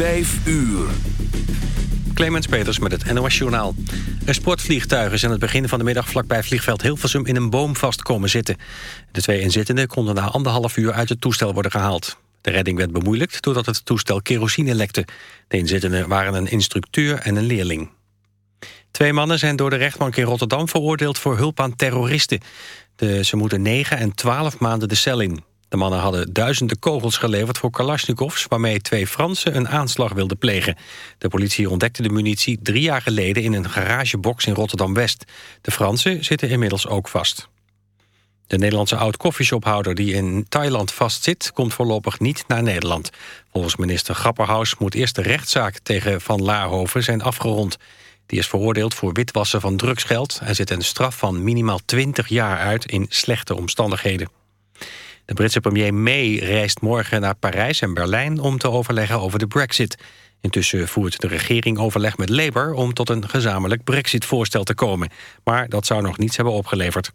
Vijf uur. Clemens Peters met het NOS Journaal. Een sportvliegtuig is aan het begin van de middag vlakbij vliegveld Hilversum in een boom vast komen zitten. De twee inzittenden konden na anderhalf uur uit het toestel worden gehaald. De redding werd bemoeilijkt doordat het toestel kerosine lekte. De inzittenden waren een instructeur en een leerling. Twee mannen zijn door de rechtbank in Rotterdam veroordeeld voor hulp aan terroristen. De, ze moeten 9 en 12 maanden de cel in. De mannen hadden duizenden kogels geleverd voor Kalashnikovs... waarmee twee Fransen een aanslag wilden plegen. De politie ontdekte de munitie drie jaar geleden... in een garagebox in Rotterdam-West. De Fransen zitten inmiddels ook vast. De Nederlandse oud-koffieshophouder die in Thailand vastzit... komt voorlopig niet naar Nederland. Volgens minister Grapperhaus moet eerst de rechtszaak tegen Van Laarhoven zijn afgerond. Die is veroordeeld voor witwassen van drugsgeld... en zit een straf van minimaal 20 jaar uit in slechte omstandigheden. De Britse premier May reist morgen naar Parijs en Berlijn... om te overleggen over de brexit. Intussen voert de regering overleg met Labour... om tot een gezamenlijk brexit-voorstel te komen. Maar dat zou nog niets hebben opgeleverd.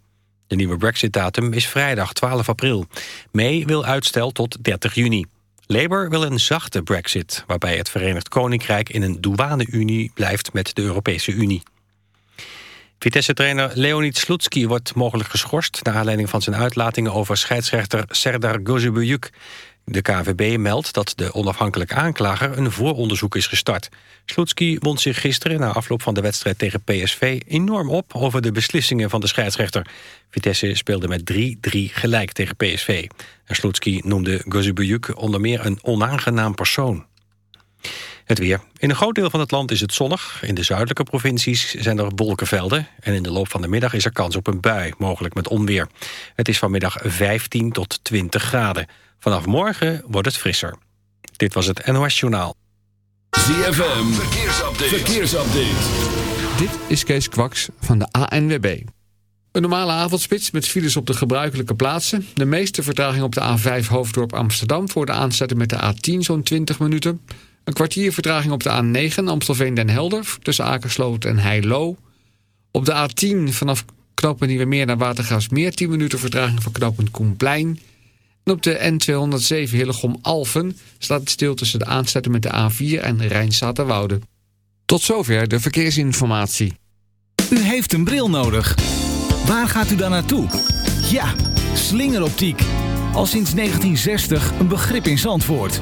De nieuwe brexit-datum is vrijdag 12 april. May wil uitstel tot 30 juni. Labour wil een zachte brexit... waarbij het Verenigd Koninkrijk in een douane-unie blijft met de Europese Unie. Vitesse-trainer Leonid Slutski wordt mogelijk geschorst... naar aanleiding van zijn uitlatingen over scheidsrechter Serdar Gozebuyuk. De KVB meldt dat de onafhankelijke aanklager een vooronderzoek is gestart. Slutski wond zich gisteren na afloop van de wedstrijd tegen PSV enorm op over de beslissingen van de scheidsrechter. Vitesse speelde met 3-3 gelijk tegen PSV. En Slutski noemde Gozebuyuk onder meer een onaangenaam persoon. Het weer. In een groot deel van het land is het zonnig. In de zuidelijke provincies zijn er wolkenvelden. En in de loop van de middag is er kans op een bui, mogelijk met onweer. Het is vanmiddag 15 tot 20 graden. Vanaf morgen wordt het frisser. Dit was het NOS Journaal. ZFM, verkeersupdate. verkeersupdate. Dit is Kees Kwaks van de ANWB. Een normale avondspits met files op de gebruikelijke plaatsen. De meeste vertraging op de A5 Hoofddorp Amsterdam... voor de aanzetten met de A10 zo'n 20 minuten... Een kwartier vertraging op de A9 Amstelveen-Den Helder... tussen Akersloot en Heilo. Op de A10 vanaf knooppunt Nieuwemeer naar Watergraafsmeer... 10 minuten vertraging van knooppunt Koenplein. En op de N207 Hillegom-Alphen... staat het stil tussen de aansluiting met de A4 en Rijnstaterwoude. Tot zover de verkeersinformatie. U heeft een bril nodig. Waar gaat u dan naartoe? Ja, slingeroptiek. Al sinds 1960 een begrip in Zandvoort.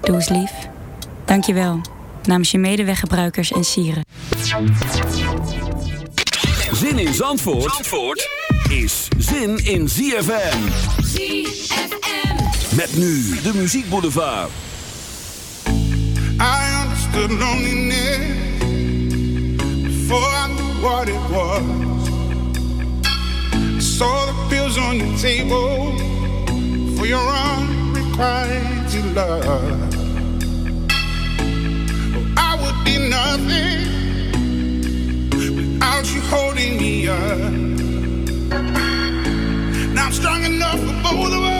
Doe eens lief. Dankjewel. Namens je medeweggebruikers en sieren. Zin in Zandvoort, Zandvoort yeah! is zin in ZFM. ZFM. Met nu de muziekboulevard. I understood loneliness before I knew what it was. I saw the pills on your table for your arm. mighty love. Oh, I would be nothing without you holding me up. Now I'm strong enough for both of us.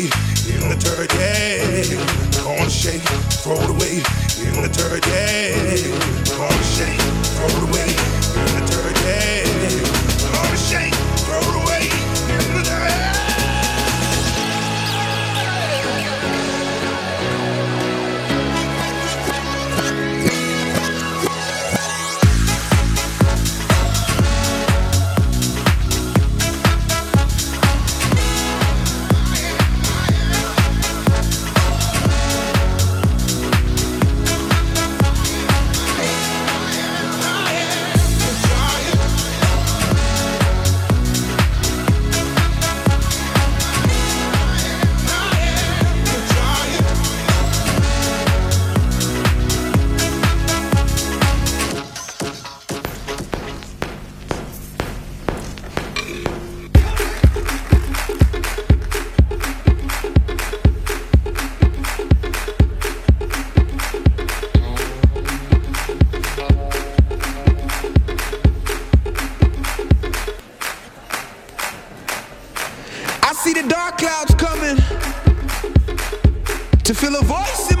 feel a voice in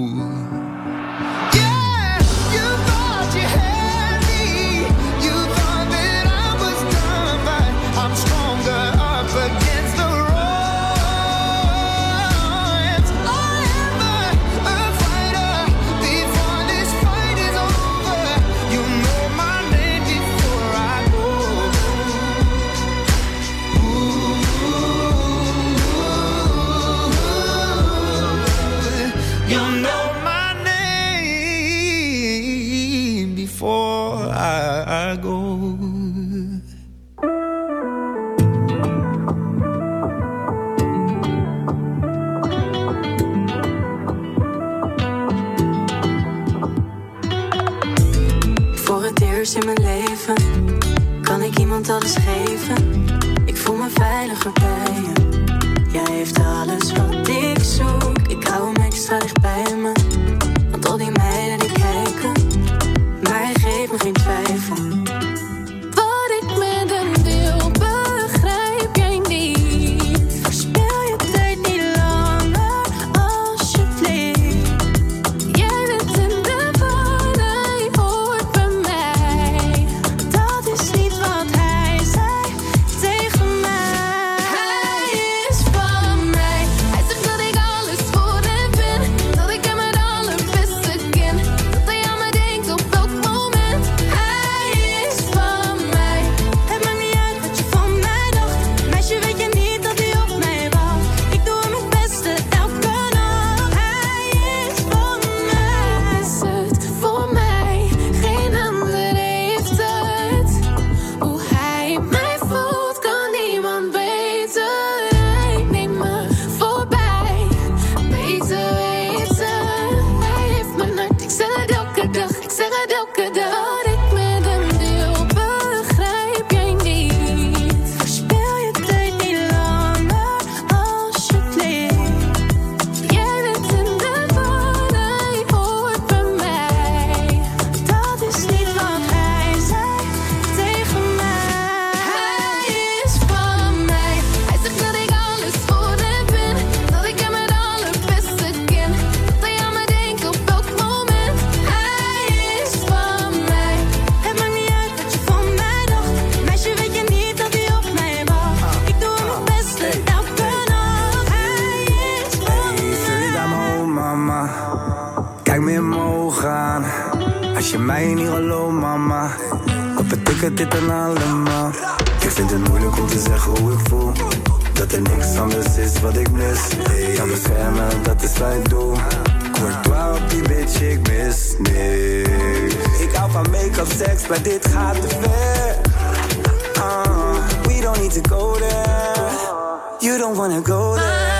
before I, Voor het eerst in mijn leven kan ik iemand alles geven. Ik voel me veiliger bij je. Jij heeft alles wat ik zoek. Ik hou hem extra bij me Ik vind het moeilijk om te zeggen hoe ik voel. Dat er niks anders is wat ik mis. Hey, kan beschermen, dat is wat ik doe. Courtois op die bitch, ik mis niks. Ik hou van make-up, seks, maar dit gaat te ver. Ah, we don't need to go there. You don't wanna go there.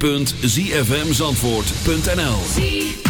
www.zfmzandvoort.nl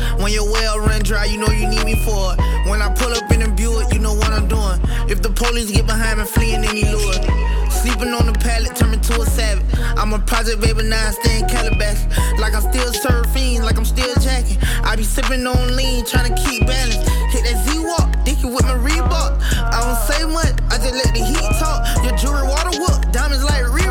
Police get behind me, fleeing any lure. Sleeping on the pallet, turn me to a savage. I'm a project baby, now I stay in Calabash. Like I'm still surfing, like I'm still jacking. I be sipping on lean, trying to keep balance. Hit that Z-Walk, dicky with my Reebok. I don't say much, I just let the heat talk. Your jewelry water whoop, diamonds like re-rock.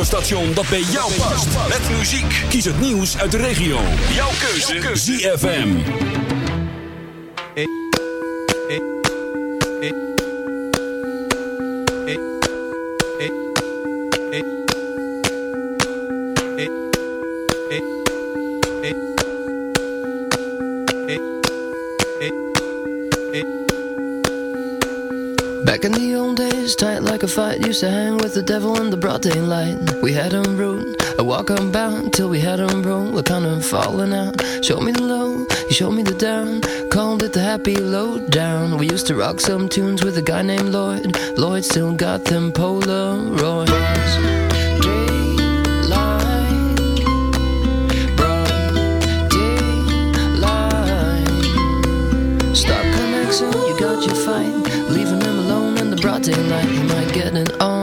Radiostation dat bij jou past. Met muziek. Kies het nieuws uit de regio. Jouw keuze. ZFM. Back in the old days, tight like a fight, used to hang the devil in the broad daylight. We had him rude, a walk unbound till we had him roll. We're kind of falling out. Showed me the low, he showed me the down. Called it the happy low down. We used to rock some tunes with a guy named Lloyd. Lloyd still got them Polaroids. Stop connection, you got your fight. Leaving alone in the broad daylight. He might get it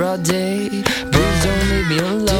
Broad day. Please don't leave me alone.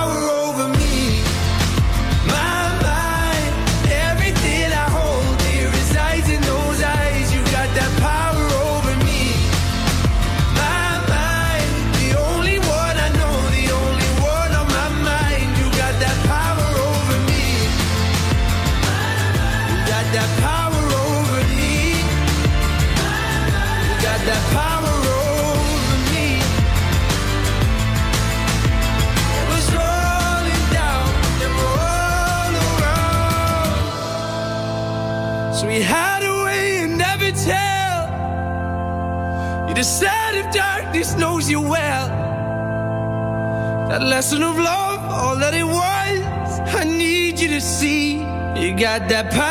got that power